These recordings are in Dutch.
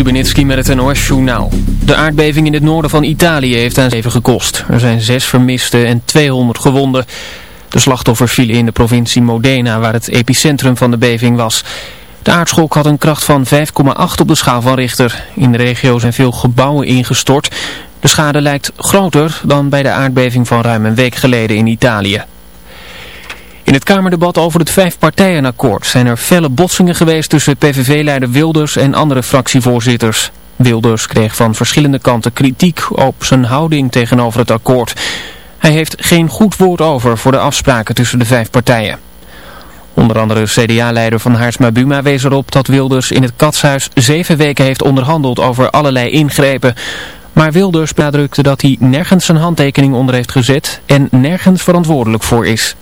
Stubenitski met het NOS-journaal. De aardbeving in het noorden van Italië heeft aan zeven gekost. Er zijn zes vermisten en 200 gewonden. De slachtoffers vielen in de provincie Modena, waar het epicentrum van de beving was. De aardschok had een kracht van 5,8 op de schaal van Richter. In de regio zijn veel gebouwen ingestort. De schade lijkt groter dan bij de aardbeving van ruim een week geleden in Italië. In het Kamerdebat over het vijfpartijenakkoord zijn er felle botsingen geweest tussen PVV-leider Wilders en andere fractievoorzitters. Wilders kreeg van verschillende kanten kritiek op zijn houding tegenover het akkoord. Hij heeft geen goed woord over voor de afspraken tussen de vijf partijen. Onder andere CDA-leider van Haarsma Buma wees erop dat Wilders in het katshuis zeven weken heeft onderhandeld over allerlei ingrepen. Maar Wilders benadrukte dat hij nergens zijn handtekening onder heeft gezet en nergens verantwoordelijk voor is.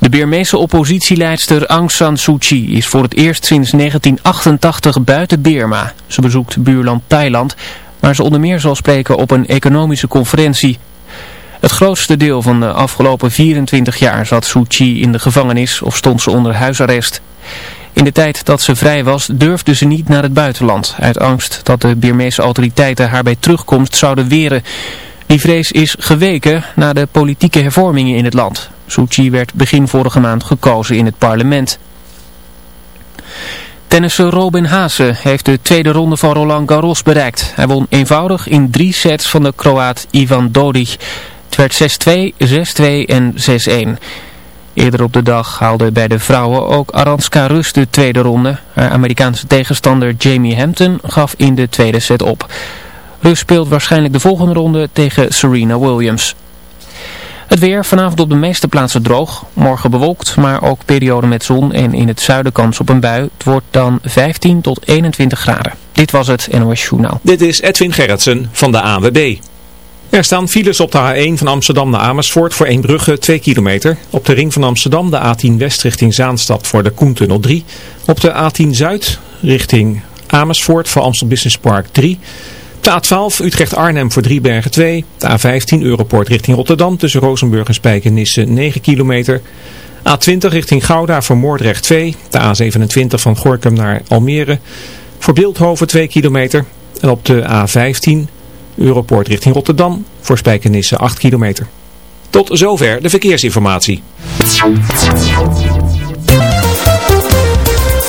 De Birmeese oppositieleidster Aung San Suu Kyi is voor het eerst sinds 1988 buiten Birma. Ze bezoekt buurland Thailand, waar ze onder meer zal spreken op een economische conferentie. Het grootste deel van de afgelopen 24 jaar zat Suu Kyi in de gevangenis of stond ze onder huisarrest. In de tijd dat ze vrij was durfde ze niet naar het buitenland, uit angst dat de Birmeese autoriteiten haar bij terugkomst zouden weren. Die vrees is geweken na de politieke hervormingen in het land. Suu werd begin vorige maand gekozen in het parlement. Tennisser Robin Haase heeft de tweede ronde van Roland Garros bereikt. Hij won eenvoudig in drie sets van de Kroaat Ivan Dodig. Het werd 6-2, 6-2 en 6-1. Eerder op de dag haalde bij de vrouwen ook Aranska Rus de tweede ronde. Haar Amerikaanse tegenstander Jamie Hampton gaf in de tweede set op. Rus speelt waarschijnlijk de volgende ronde tegen Serena Williams. Het weer vanavond op de meeste plaatsen droog. Morgen bewolkt, maar ook perioden met zon en in het zuiden kans op een bui. Het wordt dan 15 tot 21 graden. Dit was het NOS Journaal. Dit is Edwin Gerritsen van de ANWB. Er staan files op de A1 van Amsterdam naar Amersfoort voor Eembrugge 2 kilometer. Op de ring van Amsterdam de A10 West richting Zaanstad voor de Koentunnel 3. Op de A10 Zuid richting Amersfoort voor Amstel Business Park 3. De A12 Utrecht-Arnhem voor Driebergen 2. De A15 Europort richting Rotterdam tussen Rozenburg en Spijkenisse 9 kilometer. A20 richting Gouda voor Moordrecht 2. De A27 van Gorkum naar Almere voor Beeldhoven 2 kilometer. En op de A15 Europort richting Rotterdam voor Spijkenisse 8 kilometer. Tot zover de verkeersinformatie.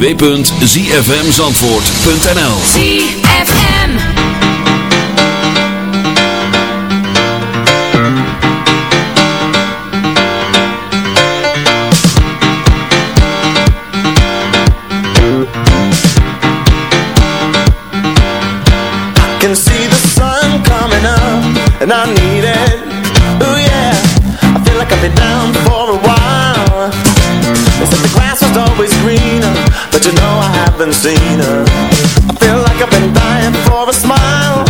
www.zfmzandvoort.nl ZFM. can see the sun coming up And I need it. Ooh yeah. I feel like I've been down for a while. They said the grass was always greener But you know I haven't seen her. I feel like I've been dying for a smile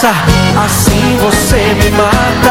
Assim você me mata.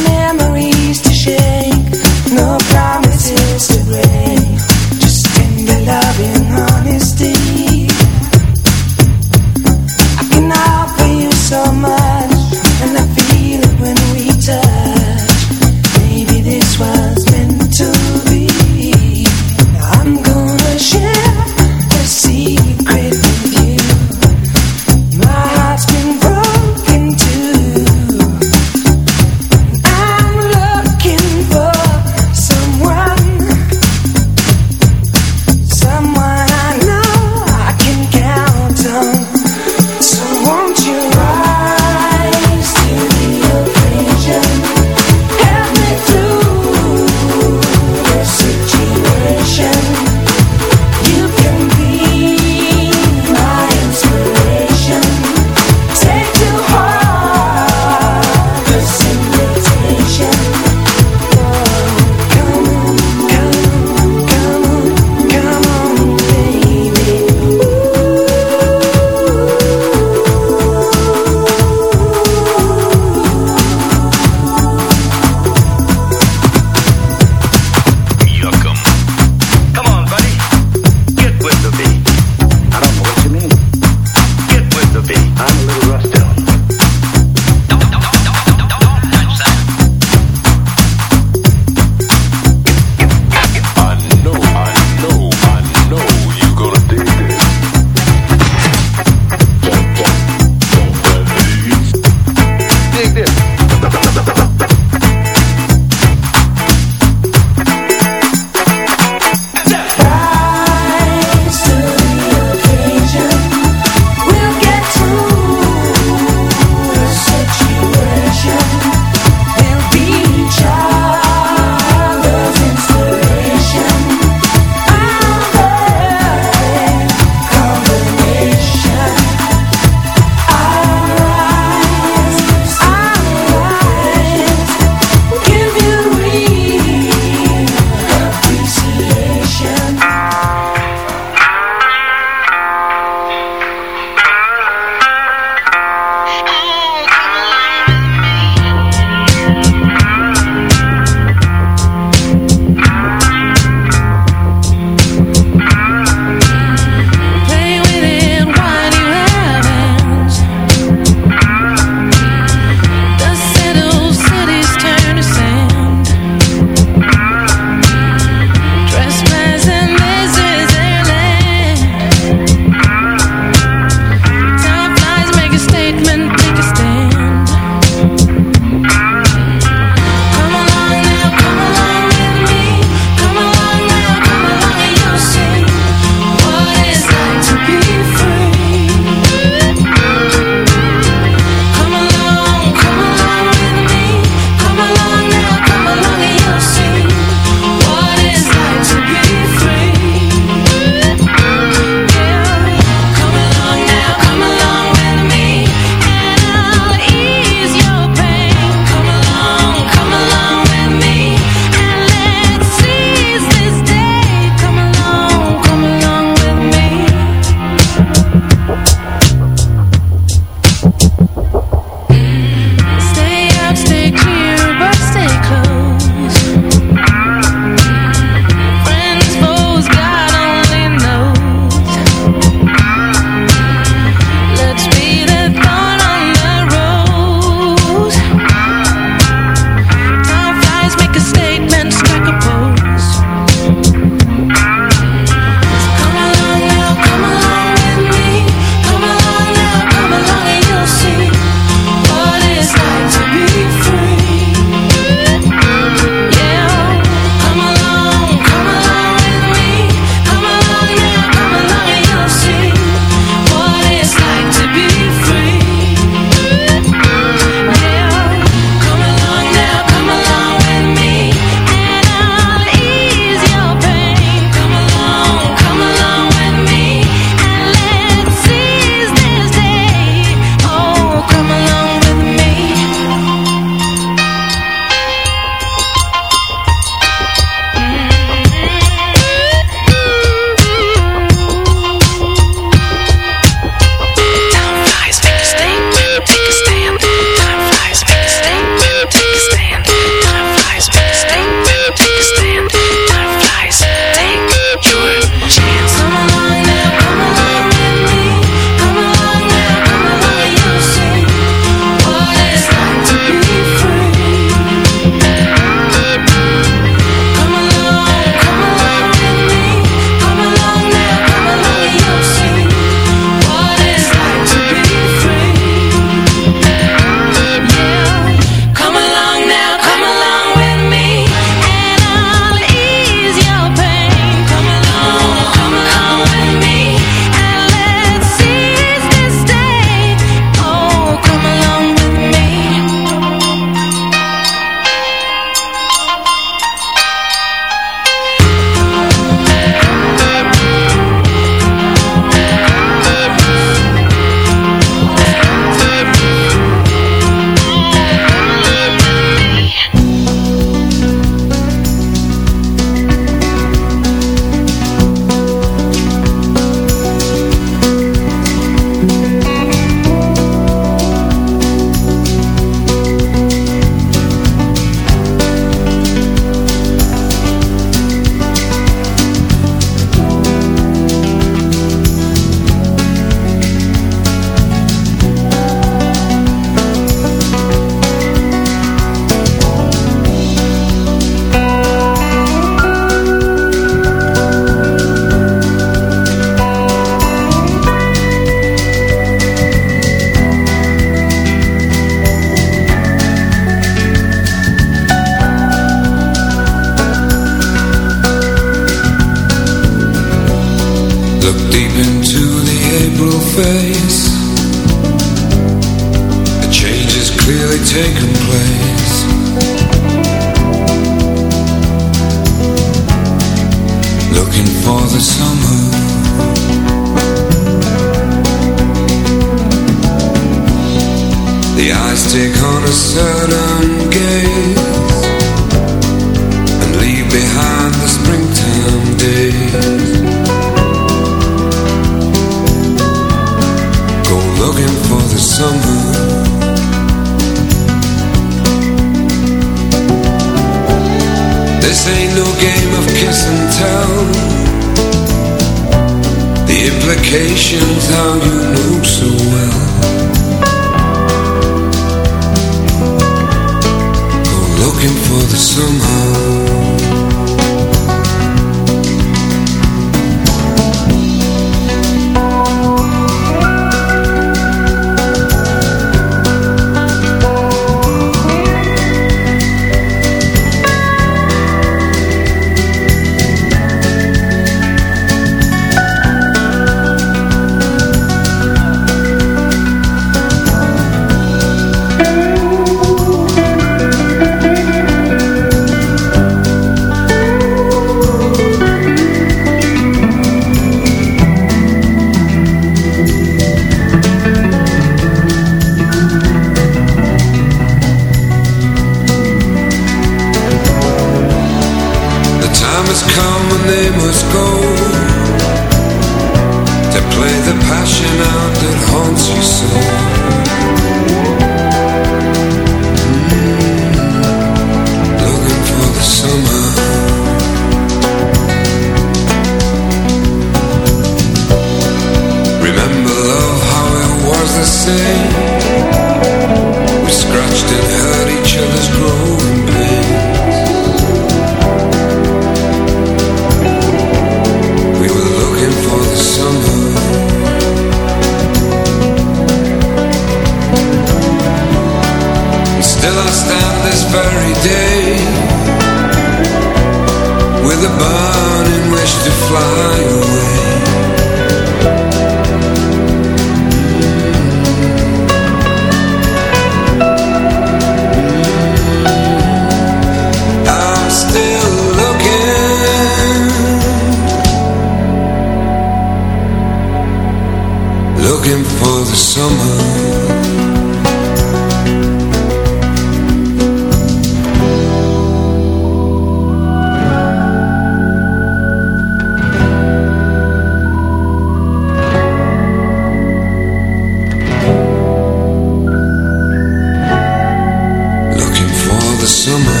Summer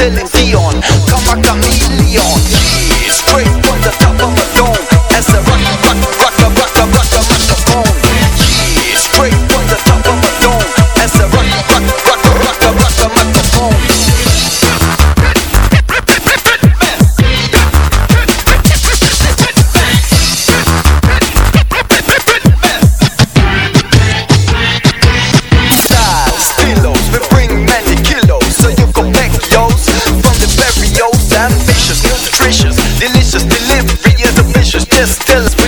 on? Like still is